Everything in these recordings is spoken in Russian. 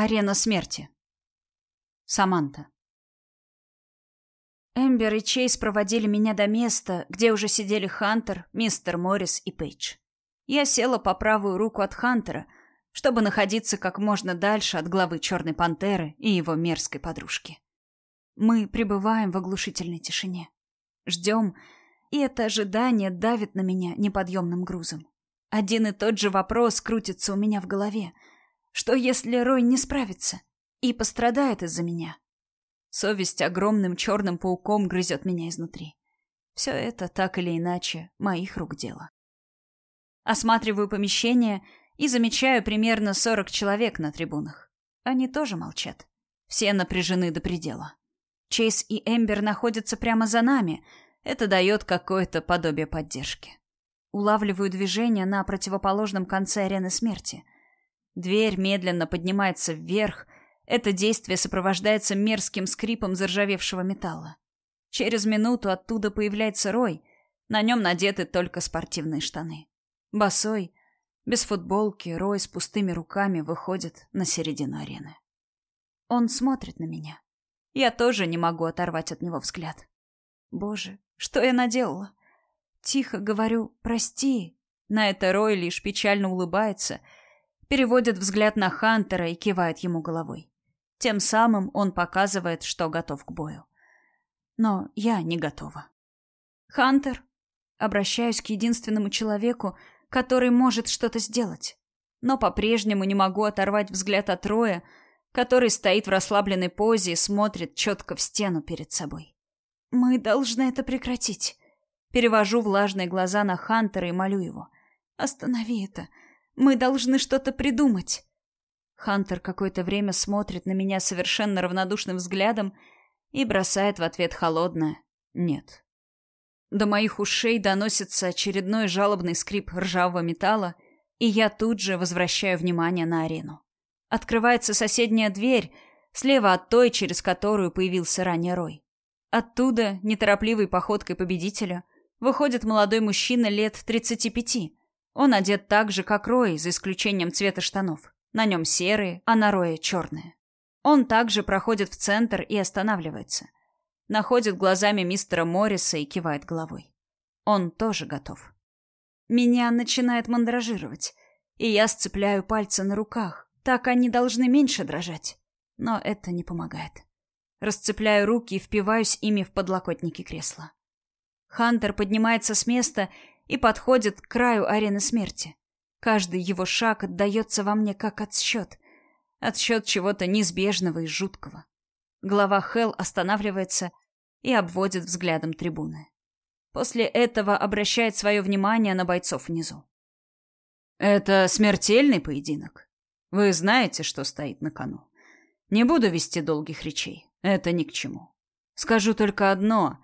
Арена смерти. Саманта. Эмбер и Чейз проводили меня до места, где уже сидели Хантер, мистер Моррис и Пейдж. Я села по правую руку от Хантера, чтобы находиться как можно дальше от главы Черной Пантеры и его мерзкой подружки. Мы пребываем в оглушительной тишине. Ждем, и это ожидание давит на меня неподъемным грузом. Один и тот же вопрос крутится у меня в голове — что если Рой не справится и пострадает из-за меня? Совесть огромным черным пауком грызет меня изнутри. Все это, так или иначе, моих рук дело. Осматриваю помещение и замечаю примерно сорок человек на трибунах. Они тоже молчат. Все напряжены до предела. Чейз и Эмбер находятся прямо за нами. Это дает какое-то подобие поддержки. Улавливаю движение на противоположном конце арены смерти — Дверь медленно поднимается вверх. Это действие сопровождается мерзким скрипом заржавевшего металла. Через минуту оттуда появляется Рой. На нем надеты только спортивные штаны. Босой, без футболки, Рой с пустыми руками выходит на середину арены. Он смотрит на меня. Я тоже не могу оторвать от него взгляд. Боже, что я наделала? Тихо говорю «прости». На это Рой лишь печально улыбается — переводит взгляд на Хантера и кивает ему головой. Тем самым он показывает, что готов к бою. Но я не готова. «Хантер?» Обращаюсь к единственному человеку, который может что-то сделать. Но по-прежнему не могу оторвать взгляд от Роя, который стоит в расслабленной позе и смотрит четко в стену перед собой. «Мы должны это прекратить». Перевожу влажные глаза на Хантера и молю его. «Останови это. Мы должны что-то придумать. Хантер какое-то время смотрит на меня совершенно равнодушным взглядом и бросает в ответ холодное «нет». До моих ушей доносится очередной жалобный скрип ржавого металла, и я тут же возвращаю внимание на арену. Открывается соседняя дверь, слева от той, через которую появился ранее Рой. Оттуда, неторопливой походкой победителя, выходит молодой мужчина лет тридцати пяти, он одет так же, как Рой, за исключением цвета штанов. На нем серые, а на Рое черные. Он также проходит в центр и останавливается. Находит глазами мистера Морриса и кивает головой. Он тоже готов. Меня начинает мандражировать, и я сцепляю пальцы на руках. Так они должны меньше дрожать. Но это не помогает. Расцепляю руки и впиваюсь ими в подлокотники кресла. Хантер поднимается с места и подходит к краю арены смерти. Каждый его шаг отдается во мне как отсчет. Отсчет чего-то неизбежного и жуткого. Глава Хел останавливается и обводит взглядом трибуны. После этого обращает свое внимание на бойцов внизу. «Это смертельный поединок. Вы знаете, что стоит на кону. Не буду вести долгих речей. Это ни к чему. Скажу только одно.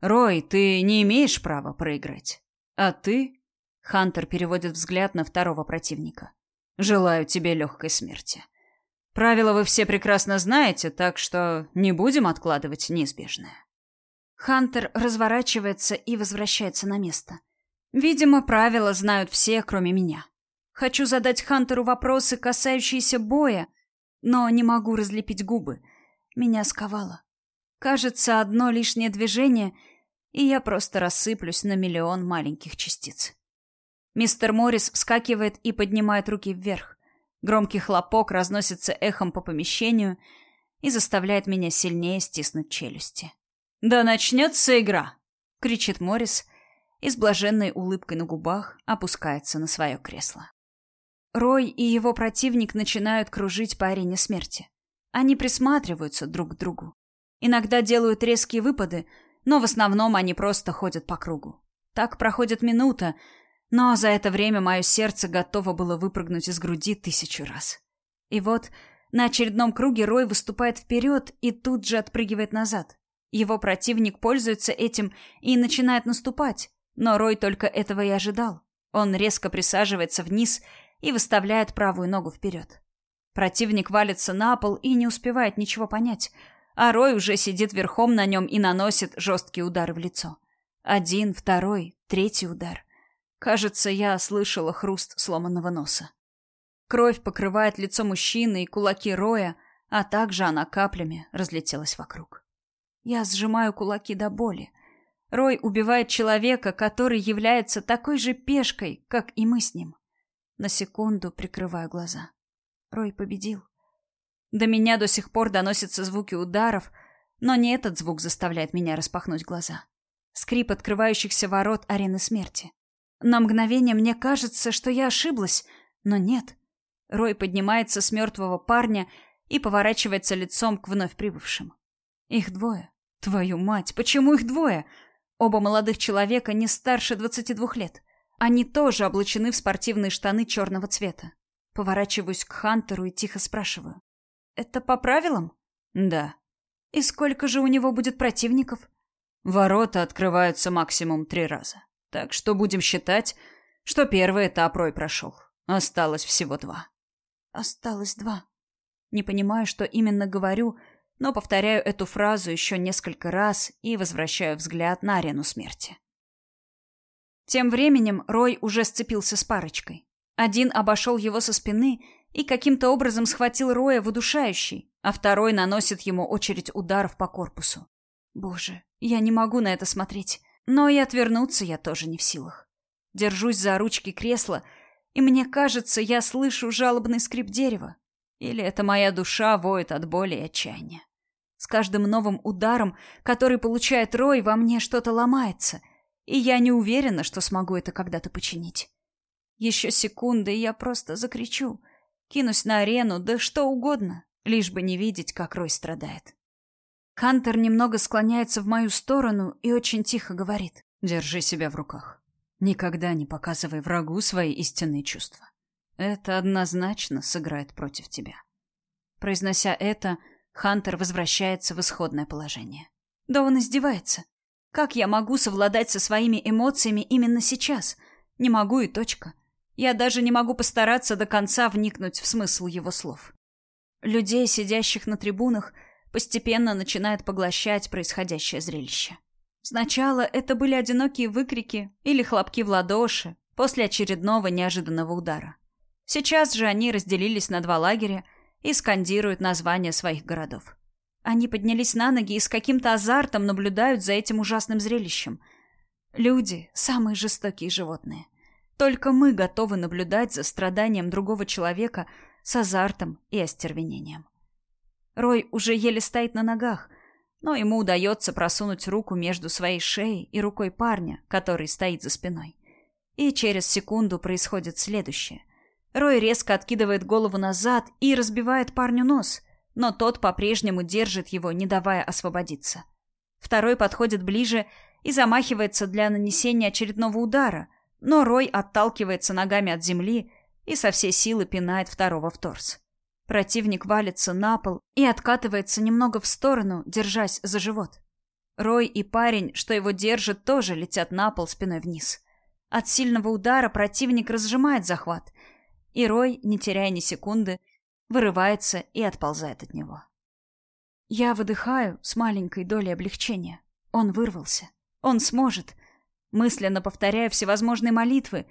Рой, ты не имеешь права проиграть. А ты? Хантер переводит взгляд на второго противника. Желаю тебе легкой смерти. Правила вы все прекрасно знаете, так что не будем откладывать неизбежное. Хантер разворачивается и возвращается на место. Видимо, правила знают все, кроме меня. Хочу задать Хантеру вопросы, касающиеся боя, но не могу разлепить губы. Меня сковало. Кажется, одно лишнее движение — и я просто рассыплюсь на миллион маленьких частиц. Мистер Моррис вскакивает и поднимает руки вверх. Громкий хлопок разносится эхом по помещению и заставляет меня сильнее стиснуть челюсти. «Да начнется игра!» — кричит Моррис и с блаженной улыбкой на губах опускается на свое кресло. Рой и его противник начинают кружить по арене смерти. Они присматриваются друг к другу. Иногда делают резкие выпады, но в основном они просто ходят по кругу. Так проходит минута, но за это время мое сердце готово было выпрыгнуть из груди тысячу раз. И вот на очередном круге Рой выступает вперед и тут же отпрыгивает назад. Его противник пользуется этим и начинает наступать, но Рой только этого и ожидал. Он резко присаживается вниз и выставляет правую ногу вперед. Противник валится на пол и не успевает ничего понять — а Рой уже сидит верхом на нем и наносит жесткие удары в лицо. Один, второй, третий удар. Кажется, я слышала хруст сломанного носа. Кровь покрывает лицо мужчины и кулаки Роя, а также она каплями разлетелась вокруг. Я сжимаю кулаки до боли. Рой убивает человека, который является такой же пешкой, как и мы с ним. На секунду прикрываю глаза. Рой победил. До меня до сих пор доносятся звуки ударов, но не этот звук заставляет меня распахнуть глаза. Скрип открывающихся ворот арены смерти. На мгновение мне кажется, что я ошиблась, но нет. Рой поднимается с мертвого парня и поворачивается лицом к вновь прибывшим. Их двое. Твою мать, почему их двое? Оба молодых человека не старше 22 лет. Они тоже облачены в спортивные штаны черного цвета. Поворачиваюсь к Хантеру и тихо спрашиваю. «Это по правилам?» «Да». «И сколько же у него будет противников?» «Ворота открываются максимум три раза. Так что будем считать, что первый этап Рой прошел. Осталось всего два». «Осталось два». Не понимаю, что именно говорю, но повторяю эту фразу еще несколько раз и возвращаю взгляд на арену смерти. Тем временем Рой уже сцепился с парочкой. Один обошел его со спины и каким-то образом схватил Роя в удушающий, а второй наносит ему очередь ударов по корпусу. Боже, я не могу на это смотреть, но и отвернуться я тоже не в силах. Держусь за ручки кресла, и мне кажется, я слышу жалобный скрип дерева. Или это моя душа воет от боли и отчаяния. С каждым новым ударом, который получает Рой, во мне что-то ломается, и я не уверена, что смогу это когда-то починить. Еще секунды, и я просто закричу. Кинусь на арену, да что угодно, лишь бы не видеть, как Рой страдает. Хантер немного склоняется в мою сторону и очень тихо говорит. «Держи себя в руках. Никогда не показывай врагу свои истинные чувства. Это однозначно сыграет против тебя». Произнося это, Хантер возвращается в исходное положение. Да он издевается. Как я могу совладать со своими эмоциями именно сейчас? Не могу и точка. Я даже не могу постараться до конца вникнуть в смысл его слов. Людей, сидящих на трибунах, постепенно начинает поглощать происходящее зрелище. Сначала это были одинокие выкрики или хлопки в ладоши после очередного неожиданного удара. Сейчас же они разделились на два лагеря и скандируют названия своих городов. Они поднялись на ноги и с каким-то азартом наблюдают за этим ужасным зрелищем. Люди – самые жестокие животные. Только мы готовы наблюдать за страданием другого человека с азартом и остервенением. Рой уже еле стоит на ногах, но ему удается просунуть руку между своей шеей и рукой парня, который стоит за спиной. И через секунду происходит следующее. Рой резко откидывает голову назад и разбивает парню нос, но тот по-прежнему держит его, не давая освободиться. Второй подходит ближе и замахивается для нанесения очередного удара, но Рой отталкивается ногами от земли и со всей силы пинает второго в торс. Противник валится на пол и откатывается немного в сторону, держась за живот. Рой и парень, что его держит, тоже летят на пол спиной вниз. От сильного удара противник разжимает захват, и Рой, не теряя ни секунды, вырывается и отползает от него. Я выдыхаю с маленькой долей облегчения. Он вырвался. Он сможет мысленно повторяю всевозможные молитвы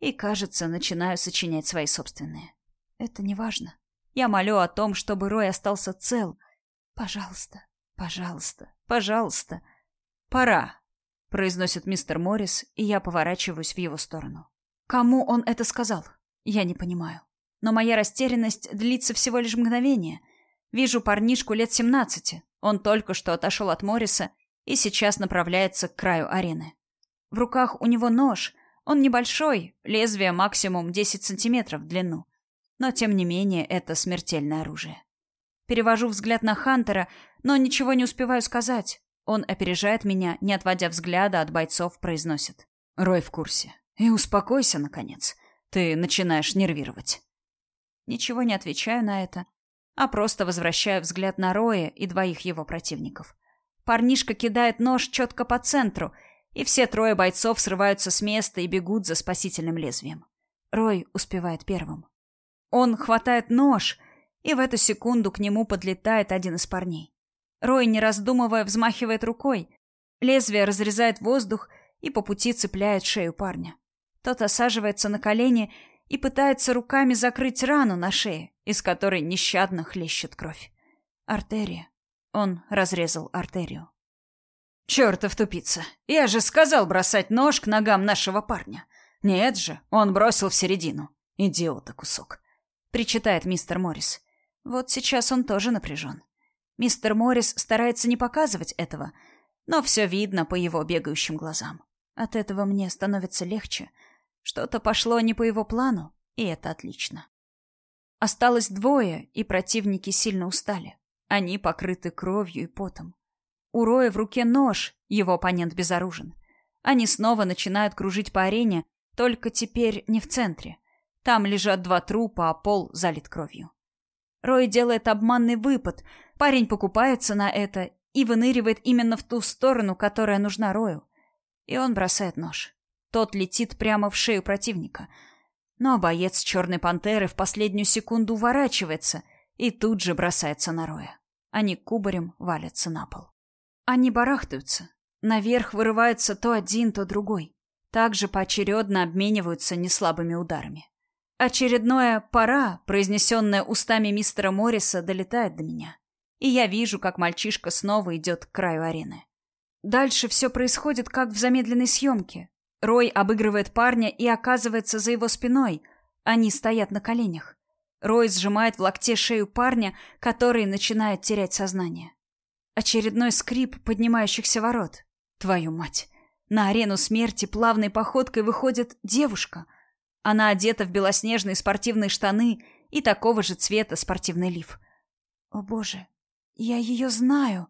и, кажется, начинаю сочинять свои собственные. Это не важно. Я молю о том, чтобы Рой остался цел. Пожалуйста, пожалуйста, пожалуйста. Пора, произносит мистер Моррис, и я поворачиваюсь в его сторону. Кому он это сказал? Я не понимаю. Но моя растерянность длится всего лишь мгновение. Вижу парнишку лет семнадцати. Он только что отошел от Морриса и сейчас направляется к краю арены. В руках у него нож. Он небольшой, лезвие максимум 10 сантиметров в длину. Но, тем не менее, это смертельное оружие. Перевожу взгляд на Хантера, но ничего не успеваю сказать. Он опережает меня, не отводя взгляда от бойцов, произносит. «Рой в курсе. И успокойся, наконец. Ты начинаешь нервировать». Ничего не отвечаю на это, а просто возвращаю взгляд на Роя и двоих его противников. Парнишка кидает нож четко по центру — и все трое бойцов срываются с места и бегут за спасительным лезвием. Рой успевает первым. Он хватает нож, и в эту секунду к нему подлетает один из парней. Рой, не раздумывая, взмахивает рукой. Лезвие разрезает воздух и по пути цепляет шею парня. Тот осаживается на колени и пытается руками закрыть рану на шее, из которой нещадно хлещет кровь. Артерия. Он разрезал артерию. «Чёртов тупица! Я же сказал бросать нож к ногам нашего парня. Нет же, он бросил в середину. Идиота кусок!» — причитает мистер Моррис. Вот сейчас он тоже напряжен. Мистер Моррис старается не показывать этого, но все видно по его бегающим глазам. От этого мне становится легче. Что-то пошло не по его плану, и это отлично. Осталось двое, и противники сильно устали. Они покрыты кровью и потом. У Роя в руке нож, его оппонент безоружен. Они снова начинают кружить по арене, только теперь не в центре. Там лежат два трупа, а пол залит кровью. Рой делает обманный выпад. Парень покупается на это и выныривает именно в ту сторону, которая нужна Рою. И он бросает нож. Тот летит прямо в шею противника. Но боец Черной Пантеры в последнюю секунду уворачивается и тут же бросается на Роя. Они кубарем валятся на пол. Они барахтаются. Наверх вырывается то один, то другой. Также поочередно обмениваются неслабыми ударами. Очередное «пора», произнесенное устами мистера Морриса, долетает до меня. И я вижу, как мальчишка снова идет к краю арены. Дальше все происходит, как в замедленной съемке. Рой обыгрывает парня и оказывается за его спиной. Они стоят на коленях. Рой сжимает в локте шею парня, который начинает терять сознание. Очередной скрип поднимающихся ворот. Твою мать. На арену смерти плавной походкой выходит девушка — она одета в белоснежные спортивные штаны и такого же цвета спортивный лиф. О боже, я ее знаю.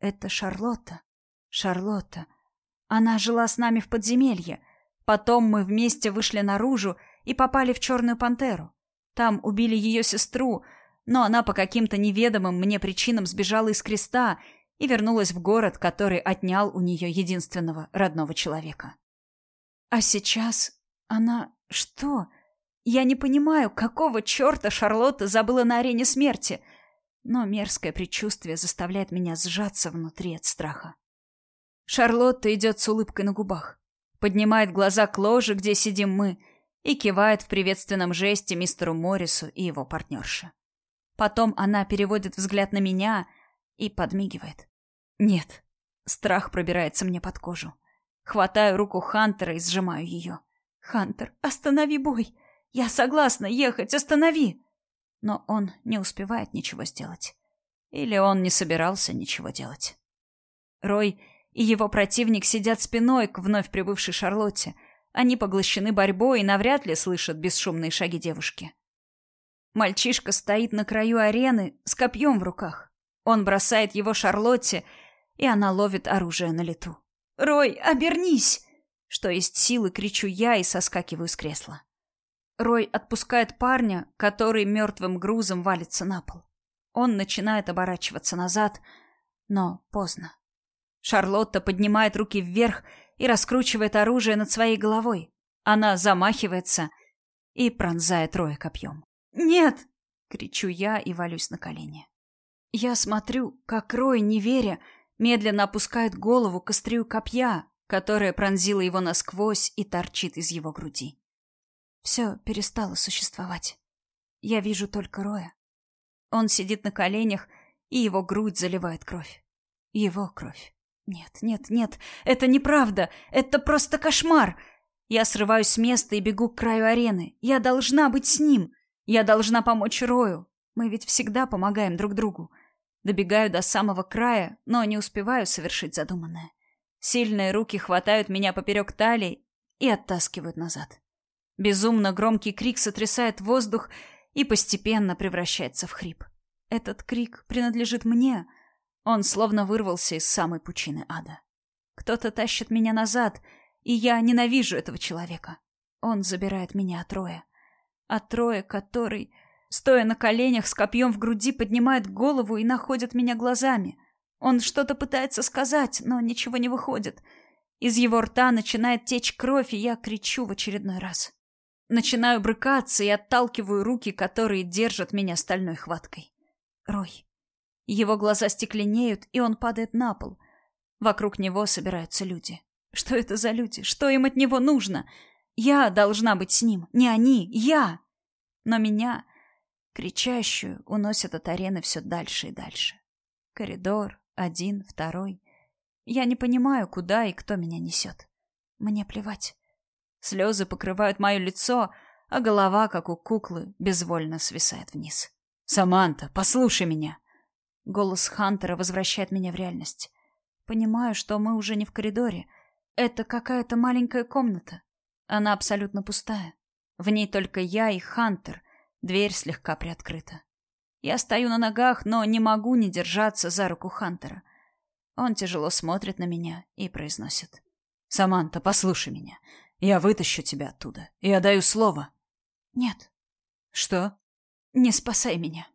Это Шарлотта. Шарлотта. Она жила с нами в подземелье. Потом мы вместе вышли наружу и попали в Черную Пантеру. Там убили ее сестру, но она по каким-то неведомым мне причинам сбежала из креста и вернулась в город, который отнял у нее единственного родного человека. А сейчас она что? Я не понимаю, какого черта Шарлотта забыла на арене смерти, но мерзкое предчувствие заставляет меня сжаться внутри от страха. Шарлотта идет с улыбкой на губах, поднимает глаза к ложе, где сидим мы, и кивает в приветственном жесте мистеру Моррису и его партнерше. Потом она переводит взгляд на меня и подмигивает. Нет, страх пробирается мне под кожу. Хватаю руку Хантера и сжимаю ее. «Хантер, останови бой! Я согласна ехать, останови!» Но он не успевает ничего сделать. Или он не собирался ничего делать. Рой и его противник сидят спиной к вновь прибывшей Шарлотте. Они поглощены борьбой и навряд ли слышат бесшумные шаги девушки. Мальчишка стоит на краю арены с копьем в руках. Он бросает его Шарлотте, и она ловит оружие на лету. «Рой, обернись!» Что есть силы, кричу я и соскакиваю с кресла. Рой отпускает парня, который мертвым грузом валится на пол. Он начинает оборачиваться назад, но поздно. Шарлотта поднимает руки вверх и раскручивает оружие над своей головой. Она замахивается и пронзает Роя копьем. «Нет!» — кричу я и валюсь на колени. Я смотрю, как Рой, не веря, медленно опускает голову к острию копья, которая пронзила его насквозь и торчит из его груди. Все перестало существовать. Я вижу только Роя. Он сидит на коленях, и его грудь заливает кровь. Его кровь. Нет, нет, нет, это неправда. Это просто кошмар. Я срываюсь с места и бегу к краю арены. Я должна быть с ним. Я должна помочь Рою. Мы ведь всегда помогаем друг другу. Добегаю до самого края, но не успеваю совершить задуманное. Сильные руки хватают меня поперек талии и оттаскивают назад. Безумно громкий крик сотрясает воздух и постепенно превращается в хрип. Этот крик принадлежит мне. Он словно вырвался из самой пучины ада. Кто-то тащит меня назад, и я ненавижу этого человека. Он забирает меня от Роя. От Роя, который, стоя на коленях с копьем в груди, поднимает голову и находит меня глазами. Он что-то пытается сказать, но ничего не выходит. Из его рта начинает течь кровь, и я кричу в очередной раз. Начинаю брыкаться и отталкиваю руки, которые держат меня стальной хваткой. Рой. Его глаза стекленеют, и он падает на пол. Вокруг него собираются люди. Что это за люди? Что им от него нужно? Я должна быть с ним, не они, я. Но меня, кричащую, уносят от арены все дальше и дальше. Коридор, один, второй. Я не понимаю, куда и кто меня несет. Мне плевать. Слезы покрывают мое лицо, а голова, как у куклы, безвольно свисает вниз. «Саманта, послушай меня!» Голос Хантера возвращает меня в реальность. Понимаю, что мы уже не в коридоре. Это какая-то маленькая комната. Она абсолютно пустая. В ней только я и Хантер. Дверь слегка приоткрыта. Я стою на ногах, но не могу не держаться за руку Хантера. Он тяжело смотрит на меня и произносит. «Саманта, послушай меня. Я вытащу тебя оттуда. Я даю слово». «Нет». «Что?» «Не спасай меня».